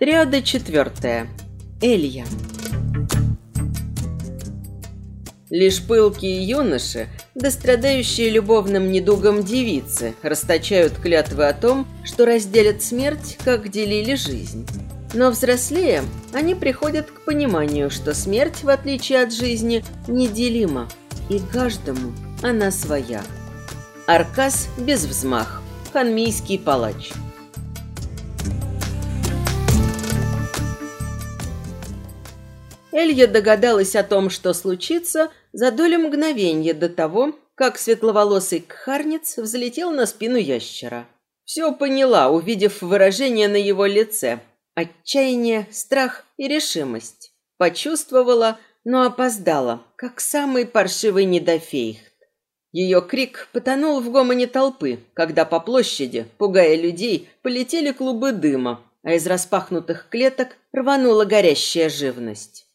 Триада четвертая. Элья. Лишь пылкие юноши, да страдающие любовным недугом девицы, расточают клятвы о том, что разделят смерть, как делили жизнь. Но взрослея, они приходят к пониманию, что смерть, в отличие от жизни, неделима, и каждому она своя. Аркас без взмах. Ханмийский палач. Элья догадалась о том, что случится, за долю мгновения до того, как светловолосый кхарнец взлетел на спину ящера. Все поняла, увидев выражение на его лице. Отчаяние, страх и решимость. Почувствовала, но опоздала, как самый паршивый недофейхт. Ее крик потонул в гомоне толпы, когда по площади, пугая людей, полетели клубы дыма, а из распахнутых клеток рванула горящая живность.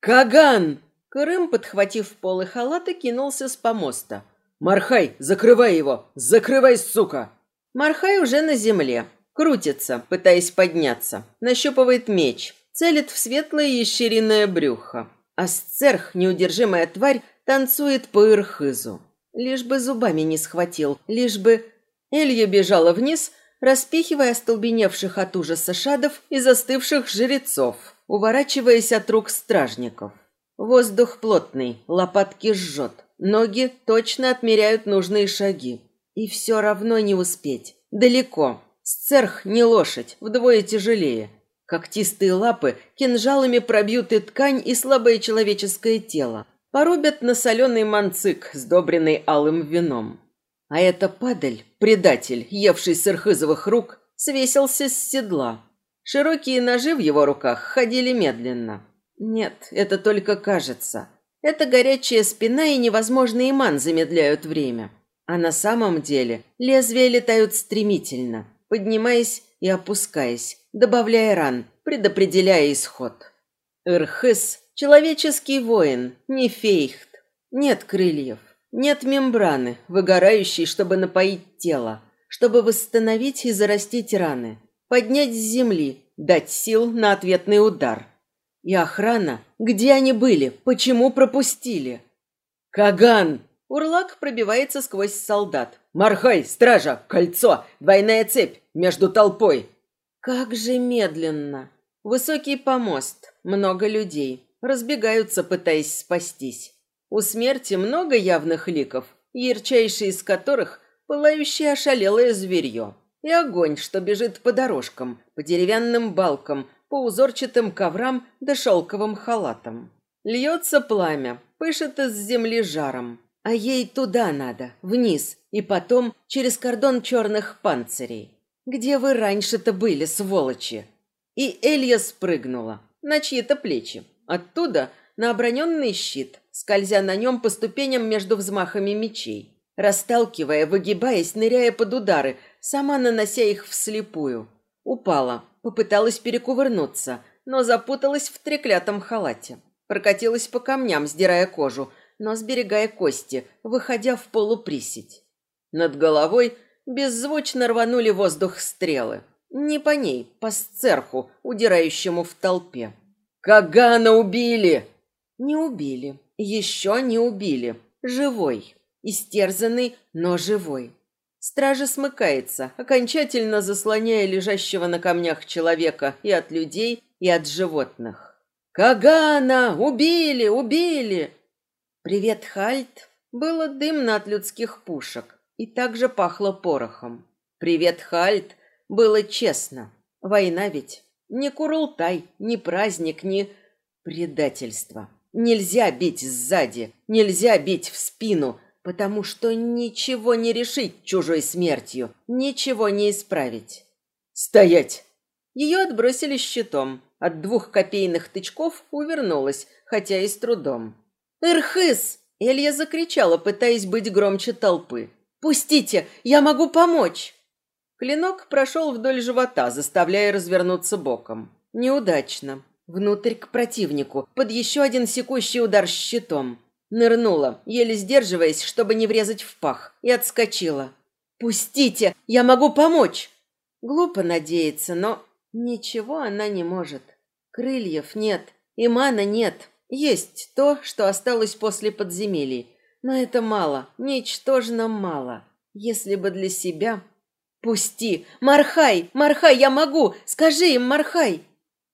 «Каган!» Крым, подхватив полы халата, кинулся с помоста. «Мархай, закрывай его! Закрывай, сука!» Мархай уже на земле. Крутится, пытаясь подняться. Нащупывает меч. Целит в светлое ящериное брюхо. А сцерх, неудержимая тварь, танцует по ирхызу. Лишь бы зубами не схватил, лишь бы... Элья бежала вниз, распихивая остолбеневших от ужаса шадов и застывших жрецов уворачиваясь от рук стражников. Воздух плотный, лопатки жжет, ноги точно отмеряют нужные шаги. И все равно не успеть. Далеко. Сцерх не лошадь, вдвое тяжелее. Когтистые лапы кинжалами пробьют и ткань, и слабое человеческое тело. Порубят на соленый манцик, сдобренный алым вином. А это падаль, предатель, евший с ирхызовых рук, свесился с седла. Широкие ножи в его руках ходили медленно. Нет, это только кажется. Это горячая спина и невозможный иман замедляют время. А на самом деле лезвия летают стремительно, поднимаясь и опускаясь, добавляя ран, предопределяя исход. Ирхыс – человеческий воин, не фейхт. Нет крыльев, нет мембраны, выгорающей, чтобы напоить тело, чтобы восстановить и зарастить раны – поднять с земли, дать сил на ответный удар. И охрана, где они были, почему пропустили? Каган! Урлак пробивается сквозь солдат. Мархай, стража, кольцо, двойная цепь между толпой. Как же медленно. Высокий помост, много людей. Разбегаются, пытаясь спастись. У смерти много явных ликов, ярчайший из которых – пылающее ошалелое зверье и огонь, что бежит по дорожкам, по деревянным балкам, по узорчатым коврам да шелковым халатам. Льется пламя, пышет из земли жаром, а ей туда надо, вниз, и потом через кордон черных панцирей. Где вы раньше-то были, сволочи? И Элья спрыгнула на чьи-то плечи. Оттуда на оброненный щит, скользя на нем по ступеням между взмахами мечей. Расталкивая, выгибаясь, ныряя под удары, сама нанося их вслепую. Упала, попыталась перекувырнуться, но запуталась в треклятом халате. Прокатилась по камням, сдирая кожу, но сберегая кости, выходя в полуприсядь. Над головой беззвучно рванули воздух стрелы. Не по ней, по сцерху, удирающему в толпе. «Кагана убили!» Не убили. Еще не убили. Живой. Истерзанный, но живой. Стража смыкается, окончательно заслоняя лежащего на камнях человека и от людей, и от животных. «Кагана! Убили! Убили!» «Привет, Хальт!» Было дымно от людских пушек и также пахло порохом. «Привет, Хальт!» Было честно. Война ведь. Не курултай, не праздник, не предательство. Нельзя бить сзади, нельзя бить в спину, потому что ничего не решить чужой смертью, ничего не исправить. «Стоять!» Ее отбросили щитом. От двух копейных тычков увернулась, хотя и с трудом. «Ирхыс!» Элья закричала, пытаясь быть громче толпы. «Пустите! Я могу помочь!» Клинок прошел вдоль живота, заставляя развернуться боком. Неудачно. Внутрь к противнику, под еще один секущий удар щитом. Нырнула, еле сдерживаясь, чтобы не врезать в пах, и отскочила. «Пустите! Я могу помочь!» Глупо надеяться, но Ничего она не может. Крыльев нет, и мана нет. Есть то, что осталось после подземелий. Но это мало, ничтожно мало. Если бы для себя... «Пусти! Мархай! Мархай, я могу! Скажи им, Мархай!»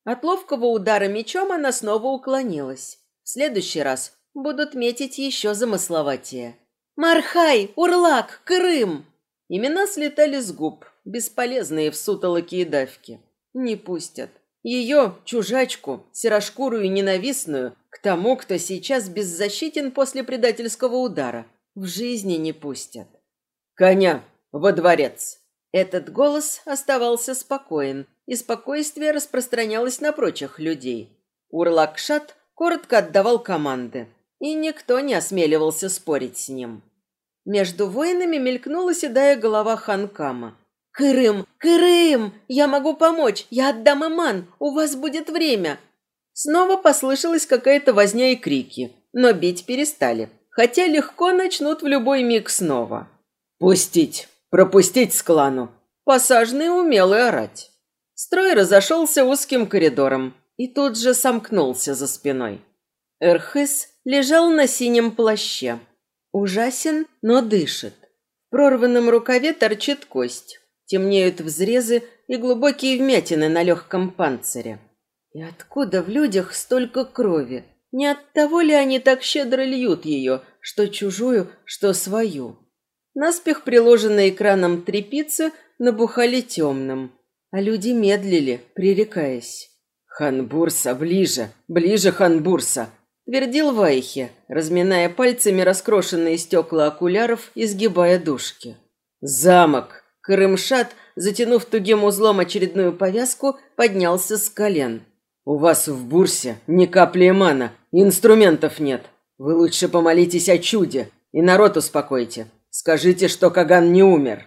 От ловкого удара мечом она снова уклонилась. В следующий раз будут метить еще замысловатее. «Мархай! Урлак! Крым!» Имена слетали с губ, бесполезные в сутолоке и давке. Не пустят. Ее, чужачку, серошкурую и ненавистную, к тому, кто сейчас беззащитен после предательского удара, в жизни не пустят. «Коня! Во дворец!» Этот голос оставался спокоен, и спокойствие распространялось на прочих людей. Урлакшат коротко отдавал команды, и никто не осмеливался спорить с ним. Между воинами мелькнула седая голова Ханкама. «Кырым! Кырым! Я могу помочь! Я отдам иман! У вас будет время!» Снова послышалась какая-то возня и крики, но бить перестали, хотя легко начнут в любой миг снова. «Пустить! Пропустить с клану!» Посаженный умел и орать. Строй разошелся узким коридором и тут же сомкнулся за спиной. Эрхыс лежал на синем плаще. Ужасен, но дышит. В прорванном рукаве торчит кость. Темнеют взрезы и глубокие вмятины на легком панцире. И откуда в людях столько крови? Не от того ли они так щедро льют ее, что чужую, что свою? Наспех приложенные экраном трепицы набухали темным, а люди медлили, пререкаясь. «Ханбурса, ближе, ближе Ханбурса!» – твердил Вайхе, разминая пальцами раскрошенные стекла окуляров и сгибая дужки. «Замок!» Крымшат, затянув тугим узлом очередную повязку, поднялся с колен. «У вас в бурсе ни капли эмана, инструментов нет. Вы лучше помолитесь о чуде и народ успокойте. Скажите, что Каган не умер».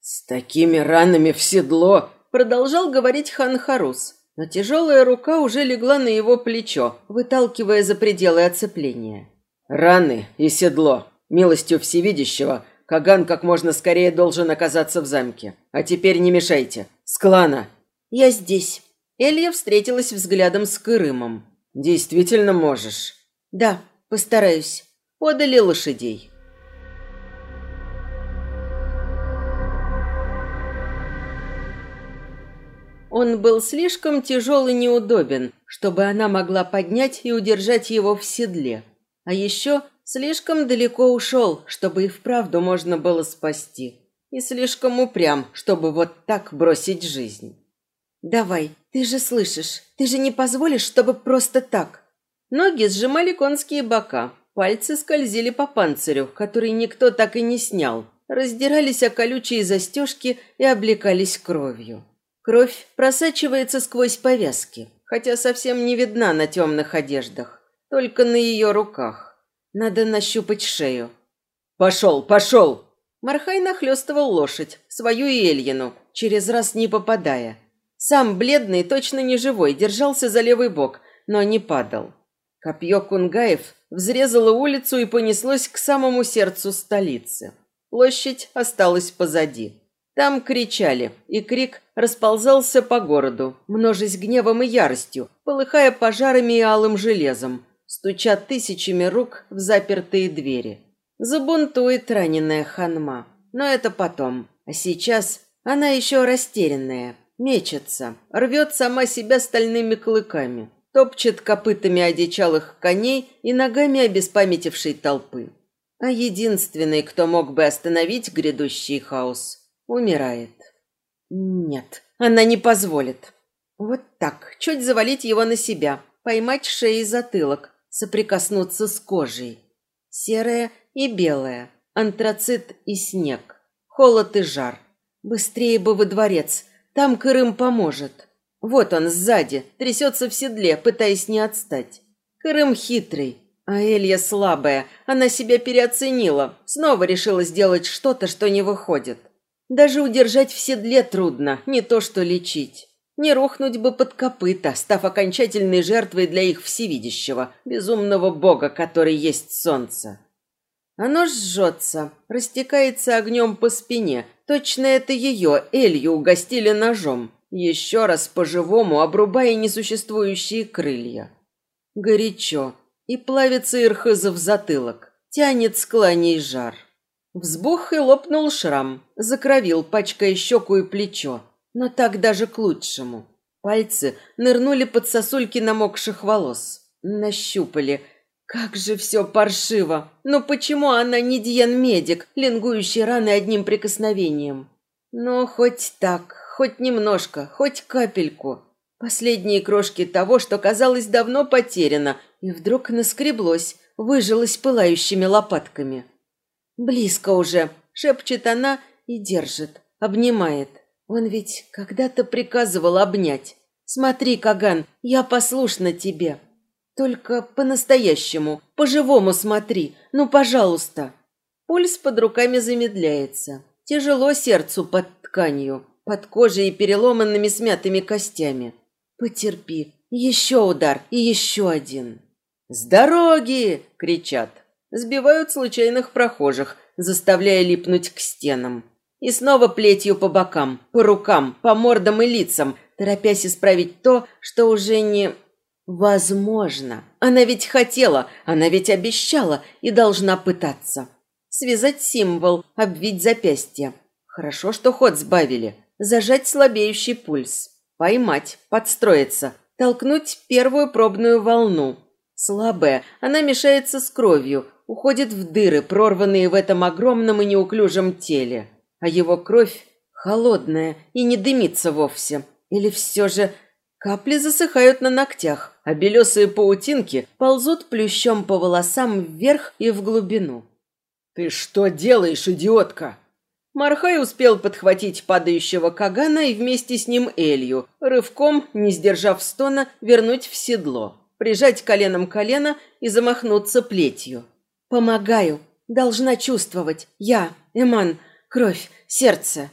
«С такими ранами в седло!» – продолжал говорить хан Харус. Но тяжелая рука уже легла на его плечо, выталкивая за пределы оцепления. «Раны и седло. Милостью всевидящего Каган как можно скорее должен оказаться в замке. А теперь не мешайте. С клана. Я здесь. Элья встретилась взглядом с Кырымом. Действительно можешь? Да, постараюсь. Подали лошадей. Он был слишком тяжел и неудобен, чтобы она могла поднять и удержать его в седле. А еще Слишком далеко ушел, чтобы и вправду можно было спасти. И слишком упрям, чтобы вот так бросить жизнь. «Давай, ты же слышишь, ты же не позволишь, чтобы просто так». Ноги сжимали конские бока, пальцы скользили по панцирю, который никто так и не снял, раздирались о колючие застежки и облекались кровью. Кровь просачивается сквозь повязки, хотя совсем не видна на темных одеждах, только на ее руках. Надо нащупать шею. «Пошел, пошел!» Мархай нахлестывал лошадь, свою и Эльину, через раз не попадая. Сам, бледный, точно не живой, держался за левый бок, но не падал. Копье Кунгаев взрезало улицу и понеслось к самому сердцу столицы. Площадь осталась позади. Там кричали, и крик расползался по городу, множась гневом и яростью, полыхая пожарами и алым железом, стуча тысячами рук в запертые двери. Забунтует раненая ханма. Но это потом. А сейчас она еще растерянная, мечется, рвет сама себя стальными клыками, топчет копытами одичалых коней и ногами обеспамятившей толпы. А единственный, кто мог бы остановить грядущий хаос, умирает. Нет, она не позволит. Вот так, чуть завалить его на себя, поймать шеей затылок, соприкоснуться с кожей. Серая и белая, антрацит и снег, холод и жар. Быстрее бы во дворец, там Крым поможет. Вот он сзади, трясется в седле, пытаясь не отстать. Крым хитрый, а Элья слабая, она себя переоценила, снова решила сделать что-то, что не выходит. Даже удержать в седле трудно, не то что лечить. Не рухнуть бы под копыта, став окончательной жертвой для их всевидящего, безумного бога, который есть солнце. Оно жжется, растекается огнем по спине. Точно это ее, Элью, угостили ножом. еще раз по-живому обрубая несуществующие крылья. Горячо, и плавится Ирхыза в затылок, тянет с кланей жар. Взбух и лопнул шрам, закровил, пачкая щеку и плечо, но так даже к лучшему. Пальцы нырнули под сосульки намокших волос, нащупали. Как же все паршиво! Но почему она не Диан-медик, лингующий раны одним прикосновением? Но хоть так, хоть немножко, хоть капельку. Последние крошки того, что казалось давно потеряно, и вдруг наскреблось, выжилось пылающими лопатками. «Близко уже», — шепчет она и держит, обнимает. Он ведь когда-то приказывал обнять. «Смотри, Каган, я послушна тебе. Только по-настоящему, по-живому смотри, ну, пожалуйста». Пульс под руками замедляется. Тяжело сердцу под тканью, под кожей и переломанными смятыми костями. Потерпи. Еще удар и еще один. «С дороги!» – кричат. Сбивают случайных прохожих, заставляя липнуть к стенам. И снова плетью по бокам, по рукам, по мордам и лицам, торопясь исправить то, что уже не... Возможно. Она ведь хотела, она ведь обещала и должна пытаться. Связать символ, обвить запястье. Хорошо, что ход сбавили. Зажать слабеющий пульс. Поймать, подстроиться, толкнуть первую пробную волну. Слабая, она мешается с кровью, уходит в дыры, прорванные в этом огромном и неуклюжем теле. А его кровь холодная и не дымится вовсе. Или все же капли засыхают на ногтях, а белесые паутинки ползут плющом по волосам вверх и в глубину. «Ты что делаешь, идиотка?» Мархай успел подхватить падающего Кагана и вместе с ним Элью, рывком, не сдержав стона, вернуть в седло, прижать коленом колено и замахнуться плетью. Помогаю. Должна чувствовать. Я, Эман, кровь, сердце.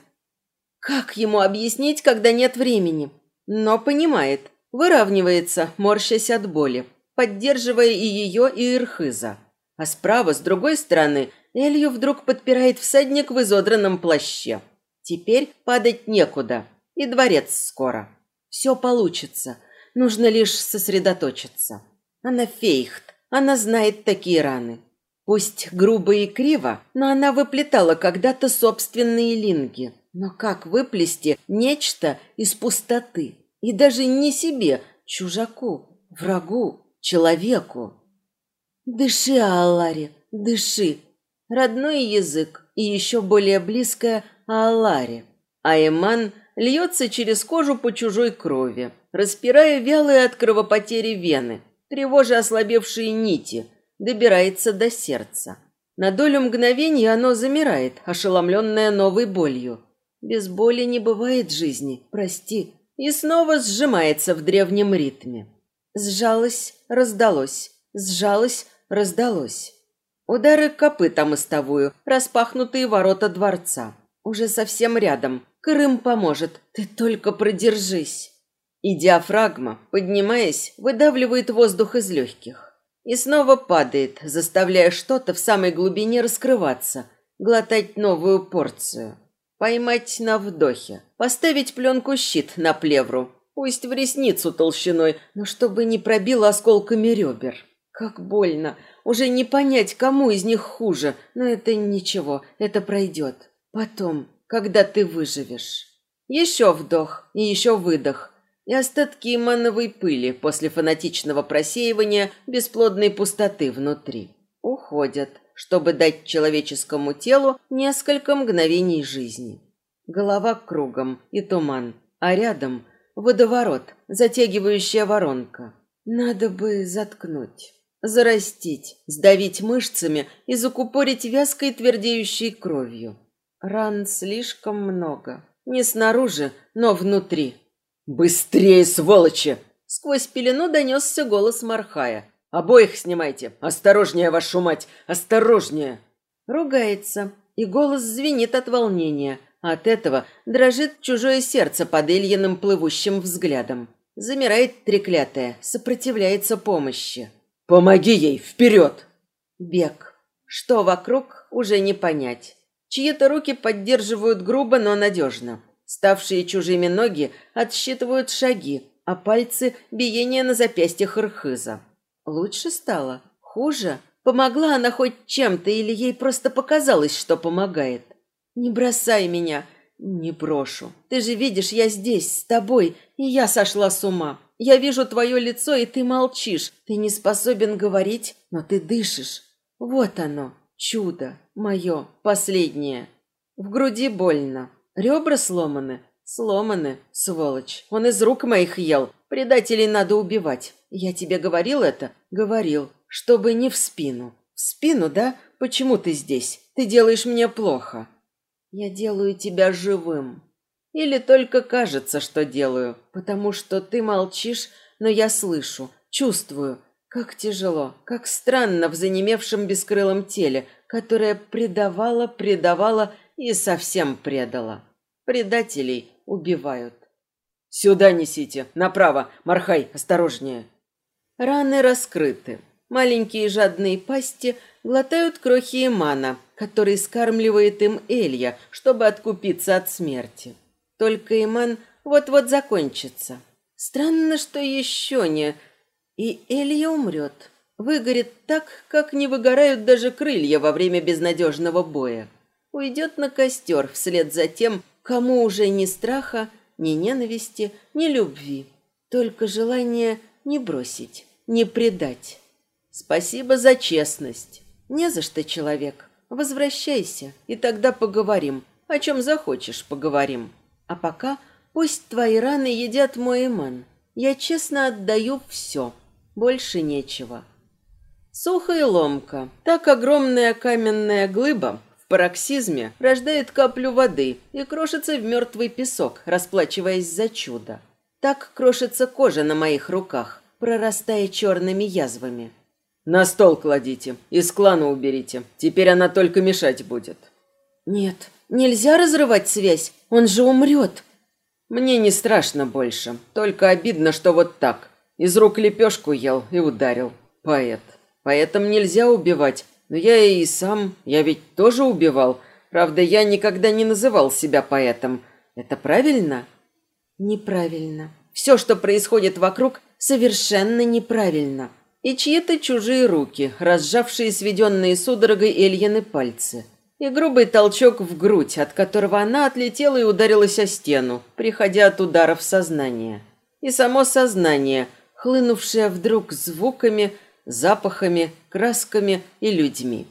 Как ему объяснить, когда нет времени? Но понимает. Выравнивается, морщась от боли, поддерживая и ее, и Ирхыза. А справа, с другой стороны, Элью вдруг подпирает всадник в изодранном плаще. Теперь падать некуда. И дворец скоро. Все получится. Нужно лишь сосредоточиться. Она фейхт. Она знает такие раны. Пусть грубо и криво, но она выплетала когда-то собственные линги. Но как выплести нечто из пустоты? И даже не себе, чужаку, врагу, человеку. Дыши, Алларе, дыши. Родной язык и еще более близкое Алларе. А Эман льется через кожу по чужой крови, распирая вялые от кровопотери вены, тревожа ослабевшие нити – добирается до сердца. На долю мгновения оно замирает, ошеломленное новой болью. Без боли не бывает жизни, прости. И снова сжимается в древнем ритме. Сжалось, раздалось, сжалось, раздалось. Удары копыта мостовую, распахнутые ворота дворца. Уже совсем рядом. Крым поможет, ты только продержись. И диафрагма, поднимаясь, выдавливает воздух из легких. И снова падает, заставляя что-то в самой глубине раскрываться, глотать новую порцию. Поймать на вдохе, поставить пленку-щит на плевру, пусть в ресницу толщиной, но чтобы не пробило осколками ребер. Как больно, уже не понять, кому из них хуже, но это ничего, это пройдет. Потом, когда ты выживешь. Еще вдох и еще выдох, и остатки имановой пыли после фанатичного просеивания бесплодной пустоты внутри. Уходят, чтобы дать человеческому телу несколько мгновений жизни. Голова кругом и туман, а рядом водоворот, затягивающая воронка. Надо бы заткнуть, зарастить, сдавить мышцами и закупорить вязкой твердеющей кровью. Ран слишком много. Не снаружи, но внутри. «Быстрее, сволочи!» Сквозь пелену донесся голос Мархая. «Обоих снимайте! Осторожнее, вашу мать! Осторожнее!» Ругается, и голос звенит от волнения. От этого дрожит чужое сердце под Ильиным плывущим взглядом. Замирает треклятая, сопротивляется помощи. «Помоги ей! Вперед!» Бег. Что вокруг, уже не понять. Чьи-то руки поддерживают грубо, но надежно. Ставшие чужими ноги отсчитывают шаги, а пальцы – биение на запястьях Ирхыза. Лучше стало? Хуже? Помогла она хоть чем-то или ей просто показалось, что помогает? Не бросай меня. Не брошу. Ты же видишь, я здесь, с тобой, и я сошла с ума. Я вижу твое лицо, и ты молчишь. Ты не способен говорить, но ты дышишь. Вот оно, чудо, мое, последнее. В груди больно. Ребра сломаны. Сломаны, сволочь. Он из рук моих ел. Предателей надо убивать. Я тебе говорил это? Говорил. Чтобы не в спину. В спину, да? Почему ты здесь? Ты делаешь мне плохо. Я делаю тебя живым. Или только кажется, что делаю, потому что ты молчишь, но я слышу, чувствую, как тяжело, как странно в занемевшем бескрылом теле, которое предавало, предавало и совсем предало. Предателей убивают. «Сюда несите, направо, Мархай, осторожнее!» Раны раскрыты. Маленькие жадные пасти глотают крохи имана, который скармливает им Элья, чтобы откупиться от смерти. Только Иман вот-вот закончится. Странно, что еще не... И Элья умрет. Выгорит так, как не выгорают даже крылья во время безнадежного боя. Уйдет на костер вслед за тем, кому уже ни страха, ни ненависти, ни любви. Только желание не бросить, не предать. Спасибо за честность. Не за что, человек. Возвращайся, и тогда поговорим. О чем захочешь, поговорим. А пока пусть твои раны едят мой иман. Я честно отдаю все. Больше нечего. Сухо и ломко. Так огромная каменная глыба пароксизме рождает каплю воды и крошится в мертвый песок, расплачиваясь за чудо. Так крошится кожа на моих руках, прорастая черными язвами. «На стол кладите, из клана уберите. Теперь она только мешать будет». «Нет, нельзя разрывать связь. Он же умрет. Мне не страшно больше. Только обидно, что вот так. Из рук лепешку ел и ударил. Поэт. Поэтому нельзя убивать. Но я и сам, я ведь тоже убивал. Правда, я никогда не называл себя поэтом. Это правильно? Неправильно. Все, что происходит вокруг, совершенно неправильно. И чьи-то чужие руки, разжавшие сведенные судорогой Эльяны пальцы – и грубый толчок в грудь, от которого она отлетела и ударилась о стену, приходя от удара в сознание. И само сознание, хлынувшее вдруг звуками, запахами, красками и людьми.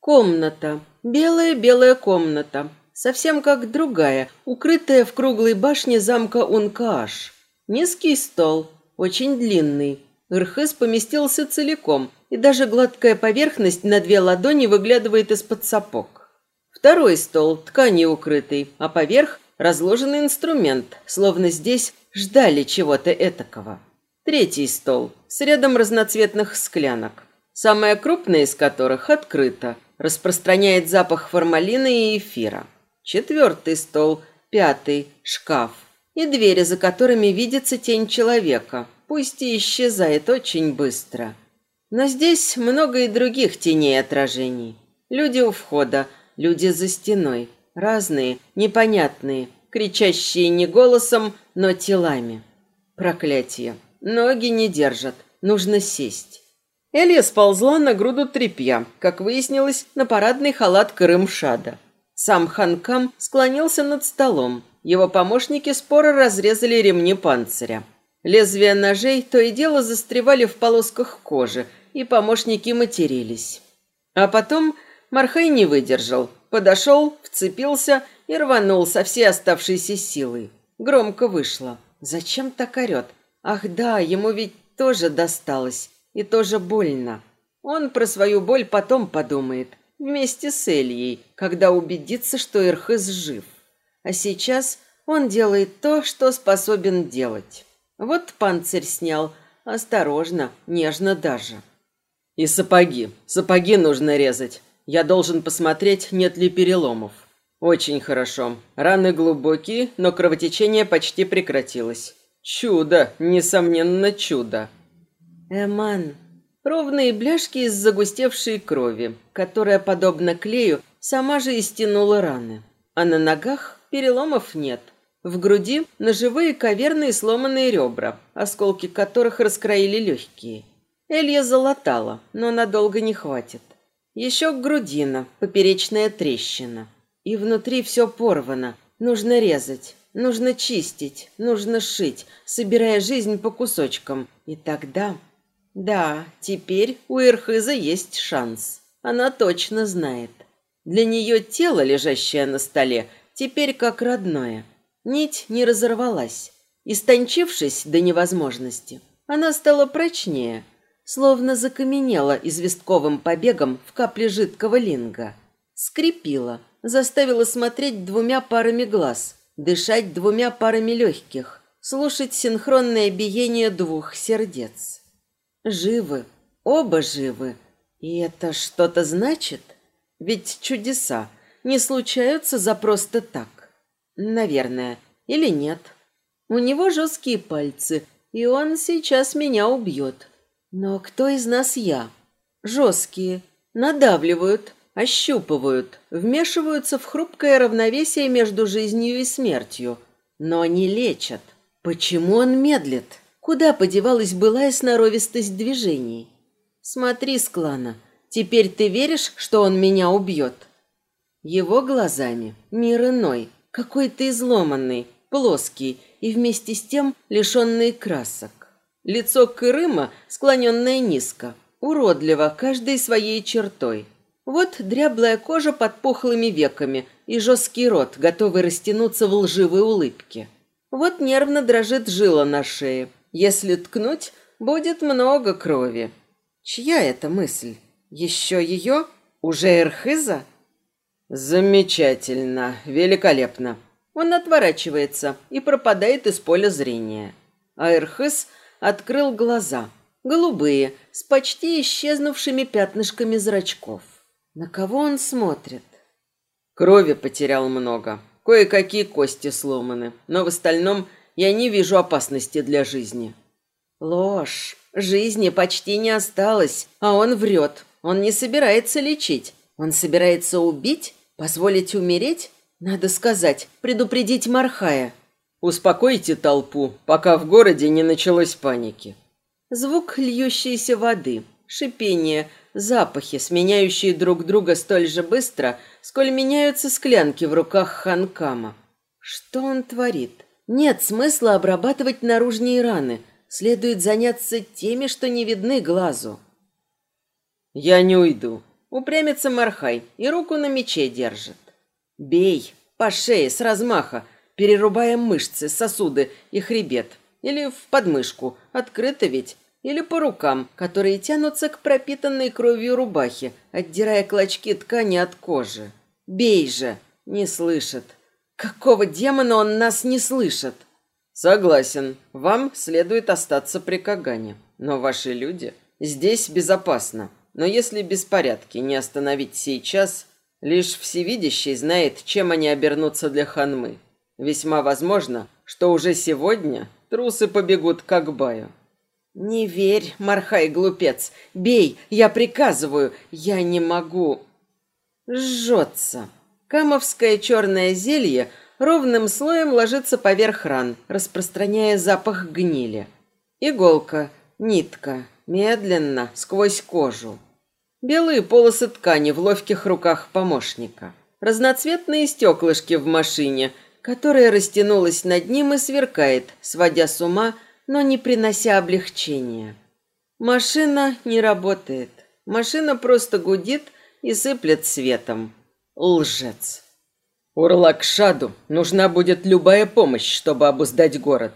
Комната. Белая-белая комната. Совсем как другая, укрытая в круглой башне замка Ункааш. Низкий стол, очень длинный. Ирхыс поместился целиком – и даже гладкая поверхность на две ладони выглядывает из-под сапог. Второй стол, тканью укрытый, а поверх разложенный инструмент, словно здесь ждали чего-то этакого. Третий стол с рядом разноцветных склянок, самая крупная из которых открыта, распространяет запах формалина и эфира. Четвертый стол, пятый, шкаф и двери, за которыми видится тень человека, пусть и исчезает очень быстро. Но здесь много и других теней отражений. Люди у входа, люди за стеной. Разные, непонятные, кричащие не голосом, но телами. Проклятие. Ноги не держат. Нужно сесть. Элья сползла на груду тряпья, как выяснилось, на парадный халат Крымшада. Сам Ханкам склонился над столом. Его помощники споро разрезали ремни панциря. Лезвия ножей то и дело застревали в полосках кожи, и помощники матерились. А потом Мархай не выдержал, подошел, вцепился и рванул со всей оставшейся силой. Громко вышло. Зачем так орет? Ах да, ему ведь тоже досталось. И тоже больно. Он про свою боль потом подумает. Вместе с Эльей, когда убедится, что Ирхыз жив. А сейчас он делает то, что способен делать. Вот панцирь снял. Осторожно, нежно даже. И сапоги. Сапоги нужно резать. Я должен посмотреть, нет ли переломов. Очень хорошо. Раны глубокие, но кровотечение почти прекратилось. Чудо, несомненно, чудо. Эман. Ровные бляшки из загустевшей крови, которая, подобно клею, сама же и стянула раны. А на ногах переломов нет. В груди ножевые каверные сломанные ребра, осколки которых раскроили легкие. Элья залатала, но надолго не хватит. Еще грудина, поперечная трещина. И внутри все порвано. Нужно резать, нужно чистить, нужно шить, собирая жизнь по кусочкам. И тогда... Да, теперь у Ирхыза есть шанс. Она точно знает. Для нее тело, лежащее на столе, теперь как родное. Нить не разорвалась. Истончившись до невозможности, она стала прочнее, словно закаменела известковым побегом в капле жидкого линга. Скрипила, заставила смотреть двумя парами глаз, дышать двумя парами легких, слушать синхронное биение двух сердец. Живы, оба живы. И это что-то значит? Ведь чудеса не случаются за просто так. Наверное. Или нет. У него жесткие пальцы, и он сейчас меня убьет. Но кто из нас я? Жесткие. Надавливают, ощупывают, вмешиваются в хрупкое равновесие между жизнью и смертью. Но не лечат. Почему он медлит? Куда подевалась былая сноровистость движений? Смотри, Склана, теперь ты веришь, что он меня убьет? Его глазами мир иной, какой-то изломанный, плоский и вместе с тем лишенный красок. Лицо Кырыма, склоненное низко, уродливо каждой своей чертой. Вот дряблая кожа под пухлыми веками и жесткий рот, готовый растянуться в лживой улыбке. Вот нервно дрожит жила на шее. Если ткнуть, будет много крови. Чья это мысль? Еще ее? Уже Эрхиза? Замечательно, великолепно. Он отворачивается и пропадает из поля зрения. А Эрхиз открыл глаза, голубые, с почти исчезнувшими пятнышками зрачков. На кого он смотрит? Крови потерял много. Кое-какие кости сломаны, но в остальном я не вижу опасности для жизни. Ложь. Жизни почти не осталось, а он врет. Он не собирается лечить. Он собирается убить? Позволить умереть? Надо сказать, предупредить Мархая. Успокойте толпу, пока в городе не началось паники. Звук льющейся воды, шипение, запахи, сменяющие друг друга столь же быстро, сколь меняются склянки в руках Ханкама. Что он творит? Нет смысла обрабатывать наружные раны. Следует заняться теми, что не видны глазу. Я не уйду. Упрямится Мархай и руку на мече держит. Бей по шее с размаха, перерубая мышцы, сосуды и хребет. Или в подмышку, открыто ведь. Или по рукам, которые тянутся к пропитанной кровью рубахе, отдирая клочки ткани от кожи. Бей же! Не слышит. Какого демона он нас не слышит? Согласен. Вам следует остаться при Кагане. Но ваши люди... Здесь безопасно. Но если беспорядки не остановить сейчас, лишь всевидящий знает, чем они обернутся для ханмы. Весьма возможно, что уже сегодня трусы побегут к Акбаю. «Не верь, Мархай, глупец! Бей! Я приказываю! Я не могу!» Жжется. Камовское черное зелье ровным слоем ложится поверх ран, распространяя запах гнили. Иголка, нитка, медленно, сквозь кожу. Белые полосы ткани в ловких руках помощника. Разноцветные стеклышки в машине, которая растянулась над ним и сверкает, сводя с ума, но не принося облегчения. Машина не работает. Машина просто гудит и сыплет светом. Лжец. Урлакшаду нужна будет любая помощь, чтобы обуздать город.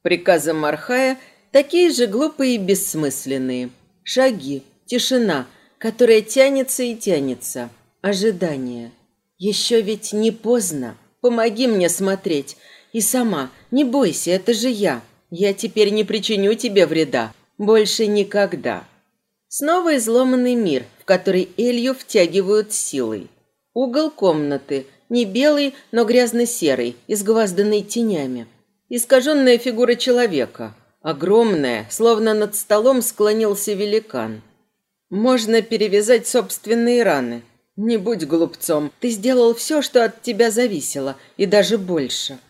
Приказы Мархая Такие же глупые и бессмысленные. Шаги, тишина, которая тянется и тянется. Ожидание. Еще ведь не поздно. Помоги мне смотреть. И сама, не бойся, это же я. Я теперь не причиню тебе вреда. Больше никогда. Снова изломанный мир, в который Элью втягивают силой. Угол комнаты, не белый, но грязно-серый, изгвазданный тенями. Искаженная фигура человека – Огромная, словно над столом склонился великан. Можно перевязать собственные раны. Не будь глупцом, ты сделал все, что от тебя зависело, и даже больше.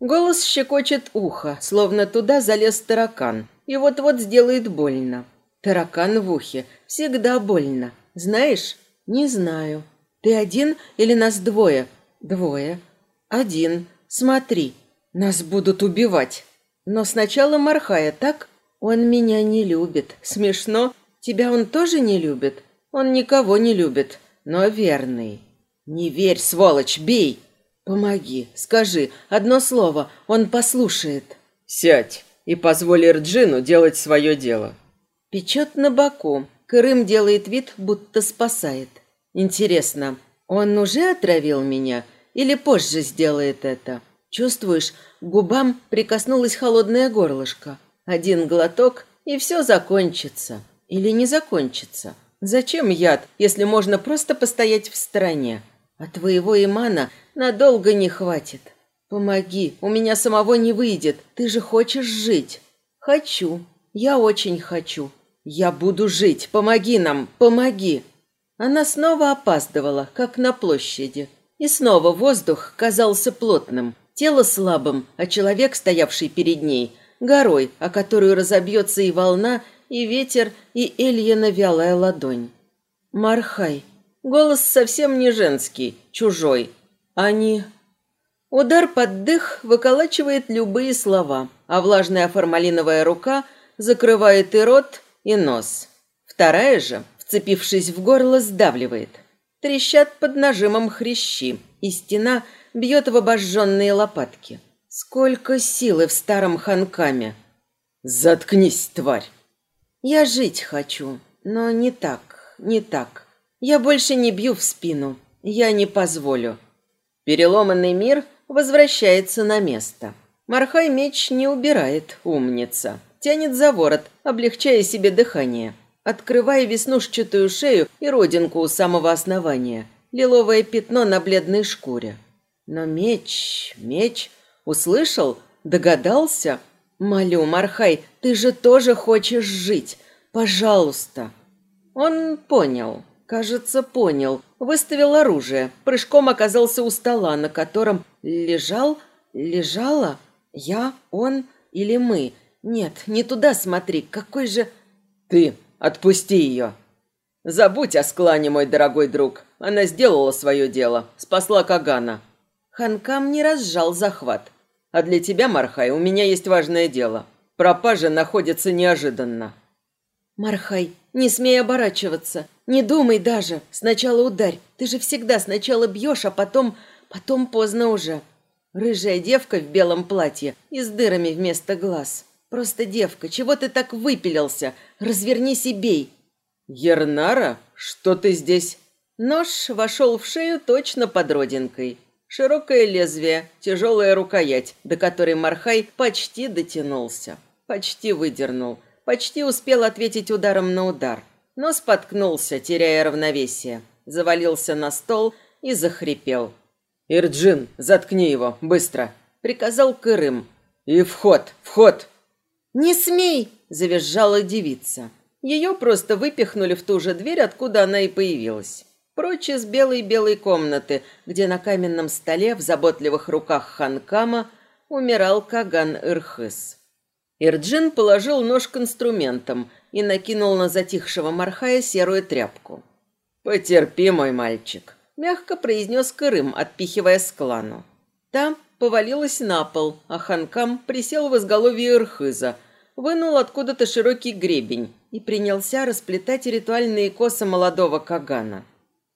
Голос щекочет ухо, словно туда залез таракан, и вот-вот сделает больно. Таракан в ухе. Всегда больно. Знаешь? Не знаю. Ты один или нас двое? Двое. Один. Смотри. Нас будут убивать. Но сначала Мархая, так? Он меня не любит. Смешно. Тебя он тоже не любит? Он никого не любит, но верный. Не верь, сволочь, бей. Помоги, скажи одно слово, он послушает. Сядь и позволь Эрджину делать свое дело. Печет на боку. Крым делает вид, будто спасает. Интересно, он уже отравил меня или позже сделает это? Чувствуешь, к губам прикоснулось холодное горлышко. Один глоток, и все закончится. Или не закончится. Зачем яд, если можно просто постоять в стороне? А твоего имана надолго не хватит. Помоги, у меня самого не выйдет. Ты же хочешь жить. Хочу. Я очень хочу. «Я буду жить! Помоги нам! Помоги!» Она снова опаздывала, как на площади. И снова воздух казался плотным, тело слабым, а человек, стоявший перед ней, горой, о которую разобьется и волна, и ветер, и Эльена вялая ладонь. «Мархай!» Голос совсем не женский, чужой. Они... Удар под дых выколачивает любые слова, а влажная формалиновая рука закрывает и рот, и нос. Вторая же, вцепившись в горло, сдавливает. Трещат под нажимом хрящи, и стена бьет в обожженные лопатки. Сколько силы в старом ханкаме. Заткнись, тварь. Я жить хочу, но не так, не так. Я больше не бью в спину. Я не позволю. Переломанный мир возвращается на место. Мархай меч не убирает, умница тянет за ворот, облегчая себе дыхание, открывая веснушчатую шею и родинку у самого основания, лиловое пятно на бледной шкуре. Но меч, меч, услышал, догадался. Молю, Мархай, ты же тоже хочешь жить, пожалуйста. Он понял, кажется, понял, выставил оружие, прыжком оказался у стола, на котором лежал, лежала я, он или мы, нет, не туда смотри, какой же... Ты, отпусти ее. Забудь о склане, мой дорогой друг. Она сделала свое дело, спасла Кагана. Ханкам не разжал захват. А для тебя, Мархай, у меня есть важное дело. Пропажа находится неожиданно. Мархай, не смей оборачиваться. Не думай даже. Сначала ударь. Ты же всегда сначала бьешь, а потом... Потом поздно уже. Рыжая девка в белом платье и с дырами вместо глаз. Просто девка, чего ты так выпилился? Развернись и бей. Ернара, что ты здесь? Нож вошел в шею точно под родинкой. Широкое лезвие, тяжелая рукоять, до которой Мархай почти дотянулся. Почти выдернул. Почти успел ответить ударом на удар. Но споткнулся, теряя равновесие. Завалился на стол и захрипел. «Ирджин, заткни его, быстро!» Приказал Кырым. «И вход, вход!» «Не смей!» – завизжала девица. Ее просто выпихнули в ту же дверь, откуда она и появилась. Прочь из белой-белой комнаты, где на каменном столе в заботливых руках ханкама умирал Каган Ирхыс. Ирджин положил нож к инструментам и накинул на затихшего Мархая серую тряпку. «Потерпи, мой мальчик», – мягко произнес Кырым, отпихивая склану. Та повалилась на пол, а Ханкам присел в изголовье Ирхыза, вынул откуда-то широкий гребень и принялся расплетать ритуальные косы молодого Кагана.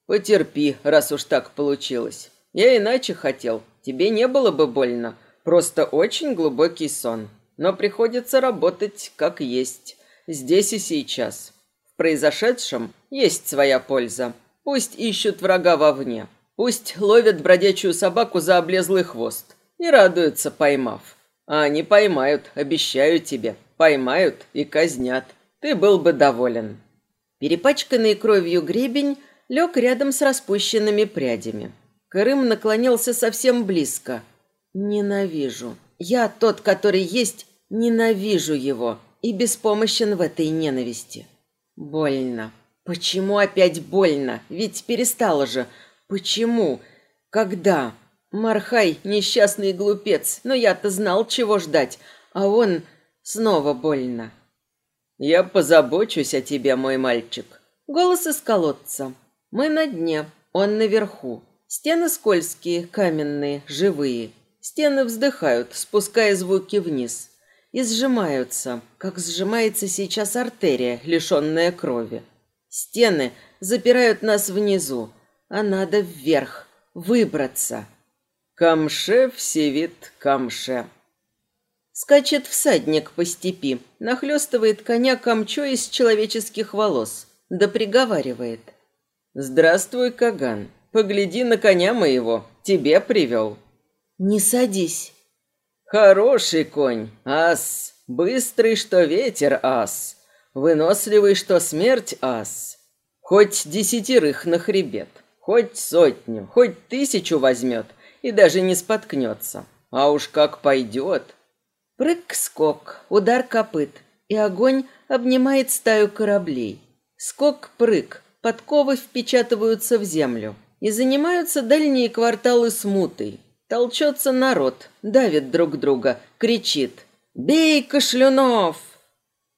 «Потерпи, раз уж так получилось. Я иначе хотел. Тебе не было бы больно. Просто очень глубокий сон. Но приходится работать как есть. Здесь и сейчас. В произошедшем есть своя польза. Пусть ищут врага вовне. Пусть ловят бродячую собаку за облезлый хвост и радуются, поймав. А они поймают, обещаю тебе, поймают и казнят. Ты был бы доволен. Перепачканный кровью гребень лег рядом с распущенными прядями. Крым наклонился совсем близко. Ненавижу. Я тот, который есть, ненавижу его и беспомощен в этой ненависти. Больно. Почему опять больно? Ведь перестало же. Почему? Когда? Мархай – несчастный глупец, но я-то знал, чего ждать, а он снова больно. «Я позабочусь о тебе, мой мальчик». Голос из колодца. Мы на дне, он наверху. Стены скользкие, каменные, живые. Стены вздыхают, спуская звуки вниз. И сжимаются, как сжимается сейчас артерия, лишенная крови. Стены запирают нас внизу, а надо вверх, выбраться. Камше всевид камше. Скачет всадник по степи, нахлестывает коня камчой из человеческих волос, да приговаривает. «Здравствуй, Каган. Погляди на коня моего, тебе привел». «Не садись». «Хороший конь, ас, быстрый, что ветер, ас, выносливый, что смерть, ас. Хоть десятерых на хребет, хоть сотню, хоть тысячу возьмет — и даже не споткнется. А уж как пойдет. Прыг-скок, удар копыт, и огонь обнимает стаю кораблей. Скок-прыг, подковы впечатываются в землю. И занимаются дальние кварталы смутой. Толчется народ, давит друг друга, кричит «Бей, Кашлюнов!»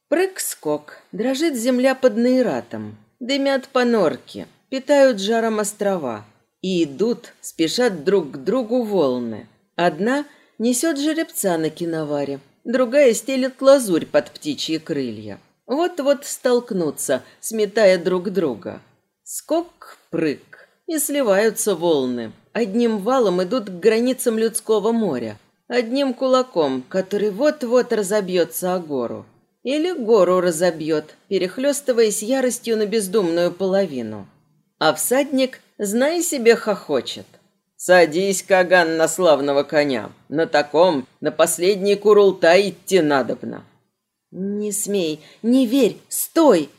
Прыг-скок, дрожит земля под нейратом. Дымят понорки, питают жаром острова. И идут, спешат друг к другу волны. Одна несет жеребца на киноваре, другая стелет лазурь под птичьи крылья. Вот-вот столкнутся, сметая друг друга. Скок-прыг, и сливаются волны. Одним валом идут к границам людского моря. Одним кулаком, который вот-вот разобьется о гору. Или гору разобьет, перехлестываясь яростью на бездумную половину. А всадник знай себе, хохочет. Садись, Каган, на славного коня. На таком, на последний Курултай идти надобно. Не смей, не верь, стой!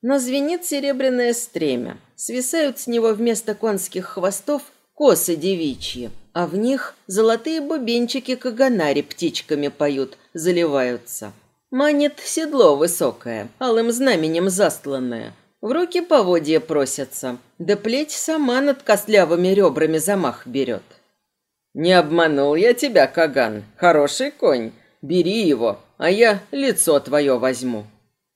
Но звенит серебряное стремя. Свисают с него вместо конских хвостов косы девичьи, а в них золотые бубенчики каганари птичками поют, заливаются. Манит седло высокое, алым знаменем застланное — в руки поводья просятся, да плеть сама над костлявыми ребрами замах берет. Не обманул я тебя, Каган. Хороший конь. Бери его, а я лицо твое возьму.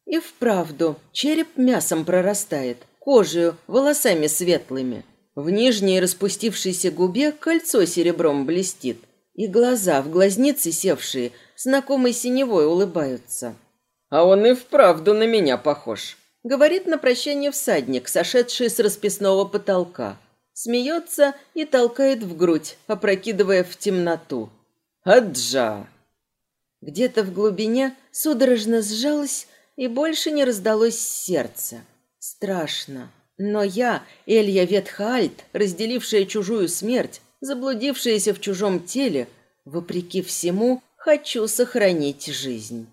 И вправду, череп мясом прорастает, кожей, волосами светлыми. В нижней распустившейся губе кольцо серебром блестит, и глаза в глазницы севшие, знакомой синевой улыбаются. А он и вправду на меня похож. Говорит на прощание всадник, сошедший с расписного потолка. Смеется и толкает в грудь, опрокидывая в темноту. «Аджа!» Где-то в глубине судорожно сжалось и больше не раздалось сердце. Страшно. Но я, Элья Ветхаальт, разделившая чужую смерть, заблудившаяся в чужом теле, вопреки всему, хочу сохранить жизнь.